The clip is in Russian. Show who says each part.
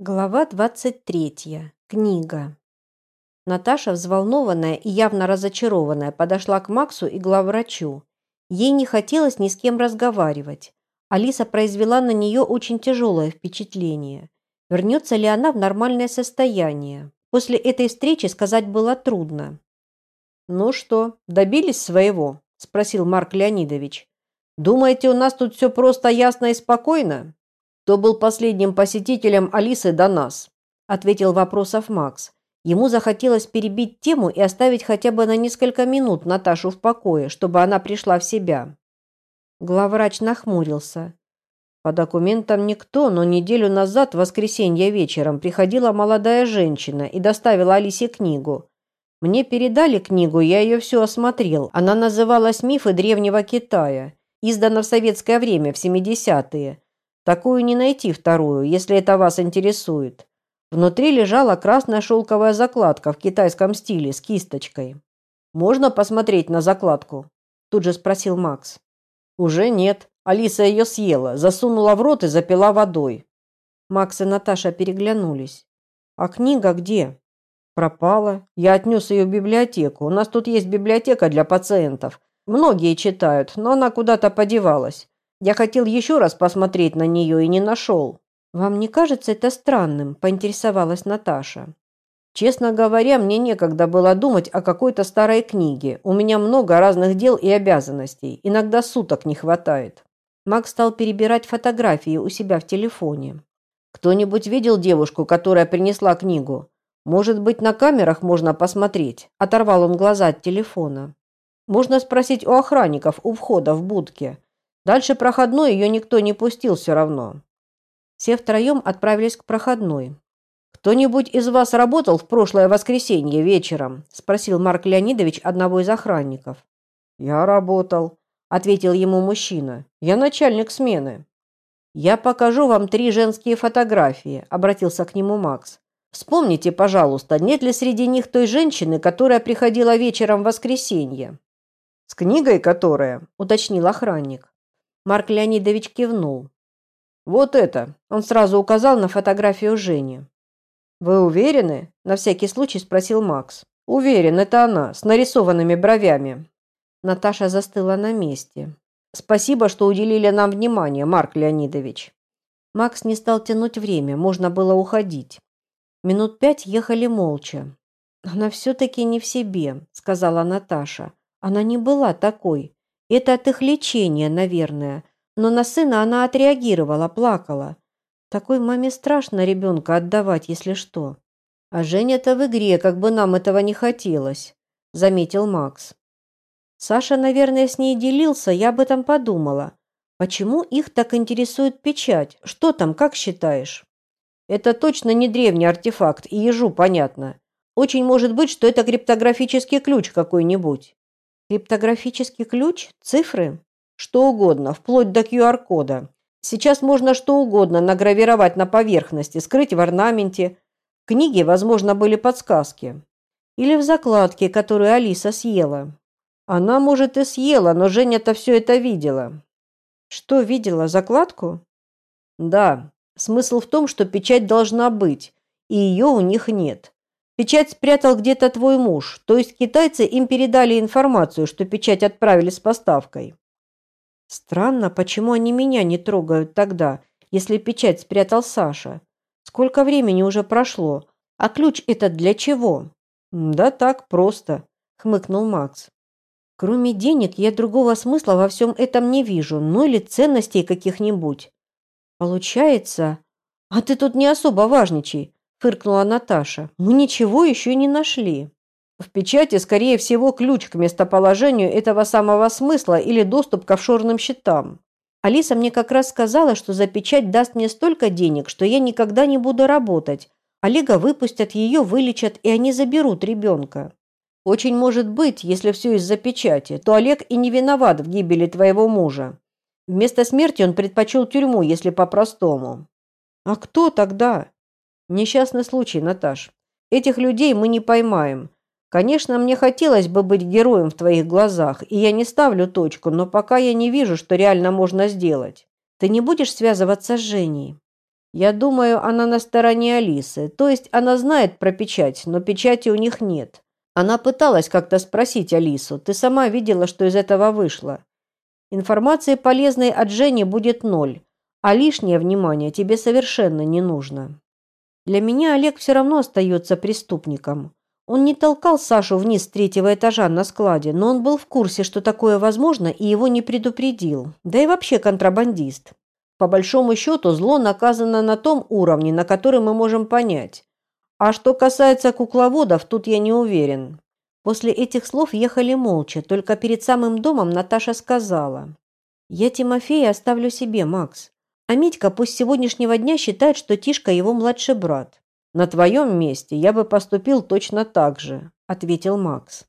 Speaker 1: Глава 23. Книга. Наташа, взволнованная и явно разочарованная, подошла к Максу и главврачу. Ей не хотелось ни с кем разговаривать. Алиса произвела на нее очень тяжелое впечатление. Вернется ли она в нормальное состояние? После этой встречи сказать было трудно. «Ну что, добились своего?» – спросил Марк Леонидович. «Думаете, у нас тут все просто ясно и спокойно?» Кто был последним посетителем Алисы до нас?» – ответил вопросов Макс. Ему захотелось перебить тему и оставить хотя бы на несколько минут Наташу в покое, чтобы она пришла в себя. Главврач нахмурился. По документам никто, но неделю назад, в воскресенье вечером, приходила молодая женщина и доставила Алисе книгу. Мне передали книгу, я ее все осмотрел. Она называлась «Мифы древнего Китая», издана в советское время, в 70-е. Такую не найти вторую, если это вас интересует. Внутри лежала красная шелковая закладка в китайском стиле с кисточкой. «Можно посмотреть на закладку?» Тут же спросил Макс. «Уже нет. Алиса ее съела, засунула в рот и запила водой». Макс и Наташа переглянулись. «А книга где?» «Пропала. Я отнес ее в библиотеку. У нас тут есть библиотека для пациентов. Многие читают, но она куда-то подевалась. Я хотел еще раз посмотреть на нее и не нашел. Вам не кажется это странным? Поинтересовалась Наташа. Честно говоря, мне некогда было думать о какой-то старой книге. У меня много разных дел и обязанностей. Иногда суток не хватает. Макс стал перебирать фотографии у себя в телефоне. Кто-нибудь видел девушку, которая принесла книгу? Может быть, на камерах можно посмотреть? Оторвал он глаза от телефона. Можно спросить у охранников у входа в будке. Дальше проходной ее никто не пустил все равно. Все втроем отправились к проходной. «Кто-нибудь из вас работал в прошлое воскресенье вечером?» – спросил Марк Леонидович одного из охранников. «Я работал», – ответил ему мужчина. «Я начальник смены». «Я покажу вам три женские фотографии», – обратился к нему Макс. «Вспомните, пожалуйста, нет ли среди них той женщины, которая приходила вечером в воскресенье?» «С книгой которая?» – уточнил охранник. Марк Леонидович кивнул. «Вот это!» – он сразу указал на фотографию Жени. «Вы уверены?» – на всякий случай спросил Макс. «Уверен, это она, с нарисованными бровями». Наташа застыла на месте. «Спасибо, что уделили нам внимание, Марк Леонидович». Макс не стал тянуть время, можно было уходить. Минут пять ехали молча. «Она все-таки не в себе», – сказала Наташа. «Она не была такой. Это от их лечения, наверное. Но на сына она отреагировала, плакала. Такой маме страшно ребенка отдавать, если что. А Женя-то в игре, как бы нам этого не хотелось, заметил Макс. Саша, наверное, с ней делился, я об этом подумала. Почему их так интересует печать? Что там, как считаешь? Это точно не древний артефакт, и ежу понятно. Очень может быть, что это криптографический ключ какой-нибудь. Криптографический ключ? Цифры? Что угодно, вплоть до QR-кода. Сейчас можно что угодно награвировать на поверхности, скрыть в орнаменте. В книге, возможно, были подсказки. Или в закладке, которую Алиса съела. Она, может, и съела, но Женя-то все это видела. Что видела? Закладку? Да. Смысл в том, что печать должна быть, и ее у них нет. Печать спрятал где-то твой муж, то есть китайцы им передали информацию, что печать отправили с поставкой. Странно, почему они меня не трогают тогда, если печать спрятал Саша? Сколько времени уже прошло? А ключ этот для чего? Да так просто, хмыкнул Макс. Кроме денег я другого смысла во всем этом не вижу, ну или ценностей каких-нибудь. Получается... А ты тут не особо важничай фыркнула Наташа. Мы ничего еще не нашли. В печати, скорее всего, ключ к местоположению этого самого смысла или доступ к офшорным счетам. Алиса мне как раз сказала, что за печать даст мне столько денег, что я никогда не буду работать. Олега выпустят, ее вылечат, и они заберут ребенка. Очень может быть, если все из-за печати, то Олег и не виноват в гибели твоего мужа. Вместо смерти он предпочел тюрьму, если по-простому. А кто тогда? Несчастный случай, Наташ. Этих людей мы не поймаем. Конечно, мне хотелось бы быть героем в твоих глазах, и я не ставлю точку, но пока я не вижу, что реально можно сделать. Ты не будешь связываться с Женей? Я думаю, она на стороне Алисы. То есть она знает про печать, но печати у них нет. Она пыталась как-то спросить Алису. Ты сама видела, что из этого вышло. Информации полезной от Жени будет ноль, а лишнее внимание тебе совершенно не нужно. Для меня Олег все равно остается преступником. Он не толкал Сашу вниз с третьего этажа на складе, но он был в курсе, что такое возможно, и его не предупредил. Да и вообще контрабандист. По большому счету, зло наказано на том уровне, на который мы можем понять. А что касается кукловодов, тут я не уверен. После этих слов ехали молча, только перед самым домом Наташа сказала. «Я Тимофея оставлю себе, Макс. А Митька пусть сегодняшнего дня считает, что Тишка его младший брат. На твоем месте я бы поступил точно так же», – ответил Макс.